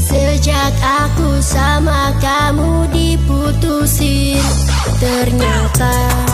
Sejak aku sama kamu diputusin Ternyata